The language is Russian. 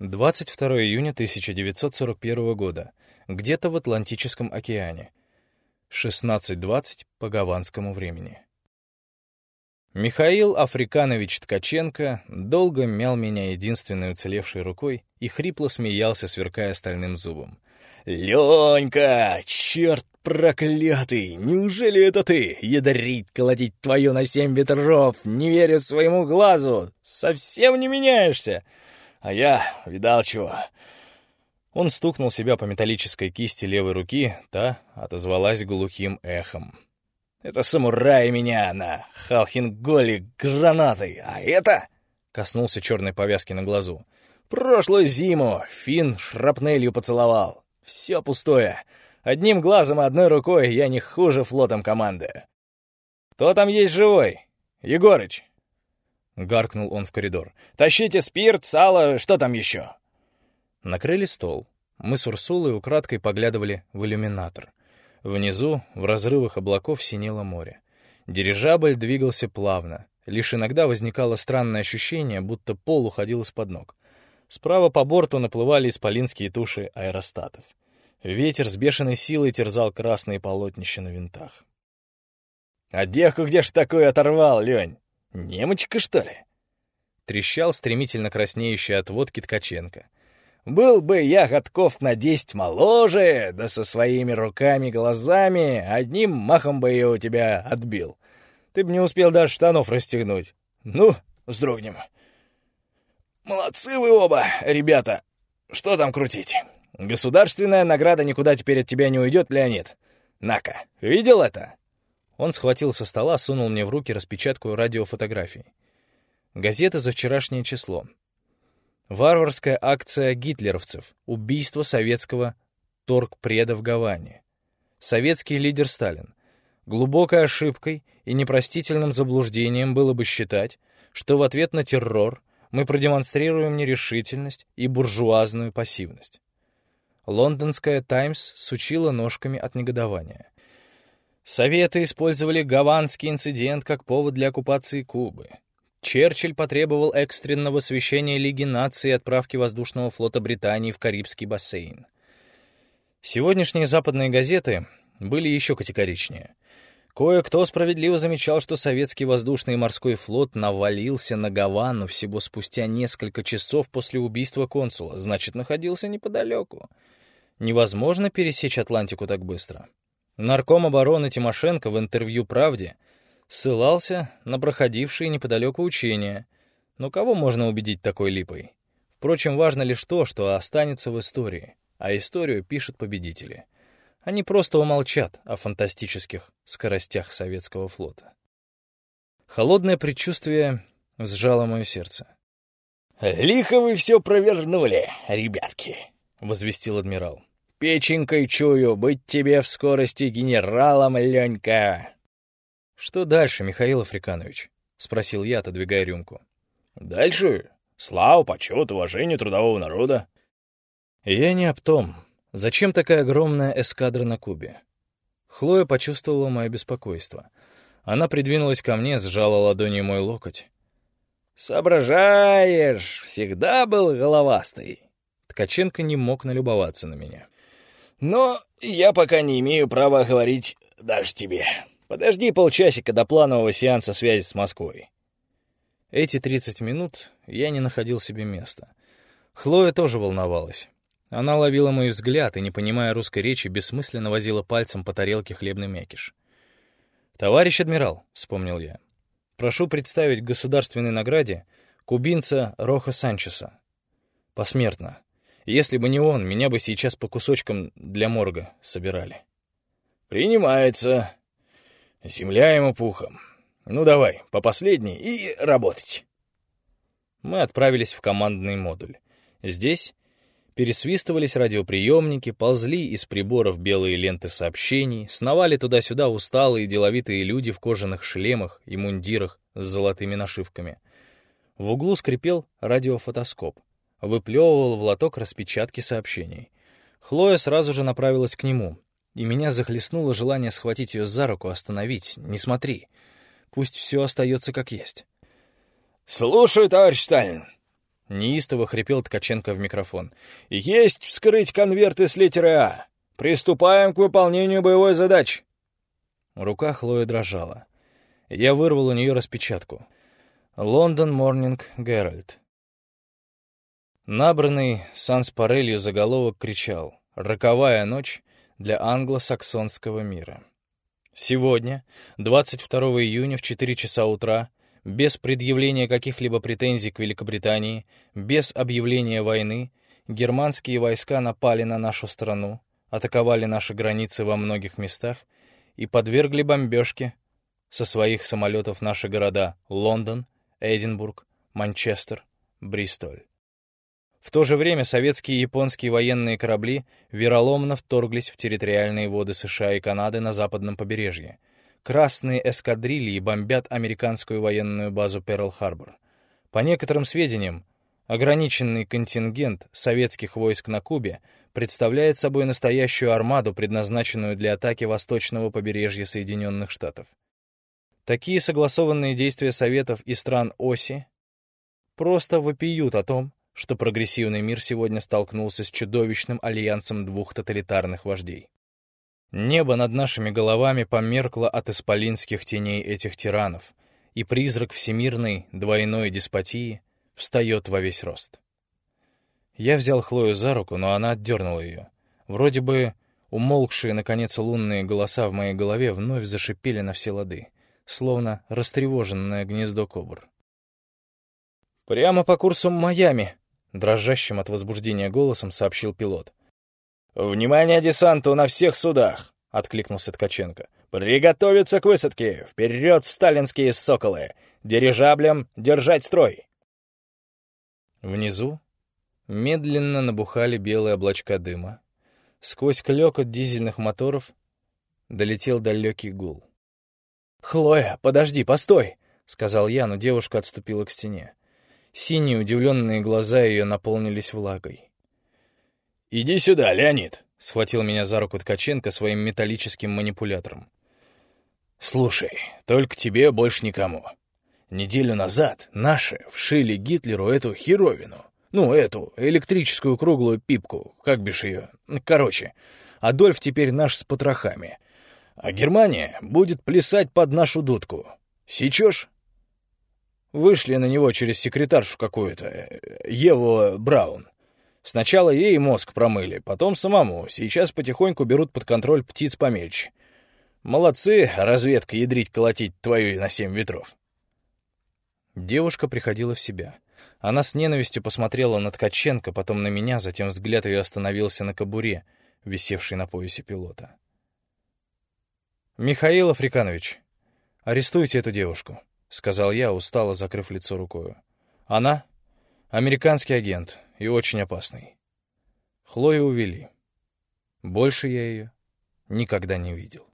22 июня 1941 года. Где-то в Атлантическом океане. 16.20 по гаванскому времени. Михаил Африканович Ткаченко долго мял меня единственной уцелевшей рукой и хрипло смеялся, сверкая стальным зубом. «Ленька, черт проклятый! Неужели это ты? Ядрить, колотить твою на семь ветров, не веря своему глазу! Совсем не меняешься! А я видал чего!» Он стукнул себя по металлической кисти левой руки, та отозвалась глухим эхом. «Это самурай меня на Халхинголе гранатой, а это...» — коснулся черной повязки на глазу. «Прошлую зиму Фин шрапнелью поцеловал. Все пустое. Одним глазом и одной рукой я не хуже флотом команды. Кто там есть живой? Егорыч!» Гаркнул он в коридор. «Тащите спирт, сало, что там еще?» Накрыли стол. Мы с Урсулой украдкой поглядывали в иллюминатор. Внизу, в разрывах облаков, синело море. Дирижабль двигался плавно. Лишь иногда возникало странное ощущение, будто пол уходил из-под ног. Справа по борту наплывали исполинские туши аэростатов. Ветер с бешеной силой терзал красные полотнища на винтах. «А девку где ж такое оторвал, Лень? Немочка, что ли?» Трещал стремительно краснеющий от водки Ткаченко. Был бы я годков на десять моложе, да со своими руками-глазами, одним махом бы я у тебя отбил. Ты б не успел даже штанов расстегнуть. Ну, вздрогнем. Молодцы вы оба, ребята. Что там крутить? Государственная награда никуда теперь от тебя не уйдет, Леонид. На-ка, видел это? Он схватил со стола, сунул мне в руки распечатку радиофотографий. Газета за вчерашнее число. Варварская акция гитлеровцев. Убийство советского торгпреда в Гаване. Советский лидер Сталин. Глубокой ошибкой и непростительным заблуждением было бы считать, что в ответ на террор мы продемонстрируем нерешительность и буржуазную пассивность. Лондонская «Таймс» сучила ножками от негодования. Советы использовали гаванский инцидент как повод для оккупации Кубы. Черчилль потребовал экстренного священия Лиги наций и отправки воздушного флота Британии в Карибский бассейн. Сегодняшние западные газеты были еще категоричнее. Кое-кто справедливо замечал, что советский воздушный и морской флот навалился на Гавану всего спустя несколько часов после убийства консула, значит, находился неподалеку. Невозможно пересечь Атлантику так быстро. Нарком обороны Тимошенко в интервью «Правде» ссылался на проходившие неподалеку учения. Но кого можно убедить такой липой? Впрочем, важно лишь то, что останется в истории, а историю пишут победители. Они просто умолчат о фантастических скоростях советского флота. Холодное предчувствие сжало мое сердце. «Лихо вы все провернули, ребятки», — возвестил адмирал. «Печенькой чую, быть тебе в скорости генералом, Ленька!» «Что дальше, Михаил Африканович?» — спросил я, отодвигая рюмку. «Дальше? Слава, почет, уважение трудового народа». «Я не об том. Зачем такая огромная эскадра на Кубе?» Хлоя почувствовала мое беспокойство. Она придвинулась ко мне, сжала ладонью мой локоть. «Соображаешь, всегда был головастый». Ткаченко не мог налюбоваться на меня. «Но я пока не имею права говорить даже тебе. Подожди полчасика до планового сеанса связи с Москвой. Эти 30 минут я не находил себе места. Хлоя тоже волновалась. Она ловила мой взгляд и, не понимая русской речи, бессмысленно возила пальцем по тарелке хлебный мякиш. «Товарищ адмирал», — вспомнил я, — «прошу представить государственной награде кубинца Роха Санчеса. Посмертно. Если бы не он, меня бы сейчас по кусочкам для морга собирали». «Принимается», Земля ему пухом. Ну давай, по последней и работать. Мы отправились в командный модуль. Здесь пересвистывались радиоприемники, ползли из приборов белые ленты сообщений, сновали туда-сюда усталые деловитые люди в кожаных шлемах и мундирах с золотыми нашивками. В углу скрипел радиофотоскоп, выплевывал в лоток распечатки сообщений. Хлоя сразу же направилась к нему, и меня захлестнуло желание схватить ее за руку, остановить. Не смотри. Пусть все остается как есть. «Слушаю, товарищ Сталин!» — неистово хрипел Ткаченко в микрофон. «Есть вскрыть конверты с литеры А! Приступаем к выполнению боевой задачи!» Рука Хлои дрожала. Я вырвал у нее распечатку. «Лондон Морнинг Геральт». Набранный санспарелью заголовок кричал «Роковая ночь для англосаксонского мира». Сегодня, 22 июня в 4 часа утра, без предъявления каких-либо претензий к Великобритании, без объявления войны, германские войска напали на нашу страну, атаковали наши границы во многих местах и подвергли бомбежке со своих самолетов наши города Лондон, Эдинбург, Манчестер, Бристоль. В то же время советские и японские военные корабли вероломно вторглись в территориальные воды США и Канады на западном побережье. Красные эскадрильи бомбят американскую военную базу Перл-Харбор. По некоторым сведениям, ограниченный контингент советских войск на Кубе представляет собой настоящую армаду, предназначенную для атаки восточного побережья Соединенных Штатов. Такие согласованные действия Советов и стран оси просто вопиют о том, что прогрессивный мир сегодня столкнулся с чудовищным альянсом двух тоталитарных вождей. Небо над нашими головами померкло от исполинских теней этих тиранов, и призрак всемирной двойной деспотии встает во весь рост. Я взял Хлою за руку, но она отдернула ее. Вроде бы умолкшие, наконец, лунные голоса в моей голове вновь зашипели на все лады, словно растревоженное гнездо кобр. «Прямо по курсу Майами», Дрожащим от возбуждения голосом сообщил пилот. «Внимание десанту на всех судах!» — откликнулся Ткаченко. «Приготовиться к высадке! Вперед сталинские соколы! Дирижаблям держать строй!» Внизу медленно набухали белые облачка дыма. Сквозь клёкот дизельных моторов долетел далекий гул. «Хлоя, подожди, постой!» — сказал я, но девушка отступила к стене. Синие удивленные глаза ее наполнились влагой. «Иди сюда, Леонид!» — схватил меня за руку Ткаченко своим металлическим манипулятором. «Слушай, только тебе больше никому. Неделю назад наши вшили Гитлеру эту херовину. Ну, эту, электрическую круглую пипку, как бишь ее. Короче, Адольф теперь наш с потрохами. А Германия будет плясать под нашу дудку. Сечешь?» Вышли на него через секретаршу какую-то, э, Еву Браун. Сначала ей мозг промыли, потом самому. Сейчас потихоньку берут под контроль птиц помельче. Молодцы, разведка, ядрить, колотить твою на семь ветров. Девушка приходила в себя. Она с ненавистью посмотрела на Ткаченко, потом на меня, затем взгляд ее остановился на кобуре, висевшей на поясе пилота. «Михаил Африканович, арестуйте эту девушку», — сказал я, устало закрыв лицо рукою. «Она — американский агент и очень опасный. Хлою увели. Больше я ее никогда не видел».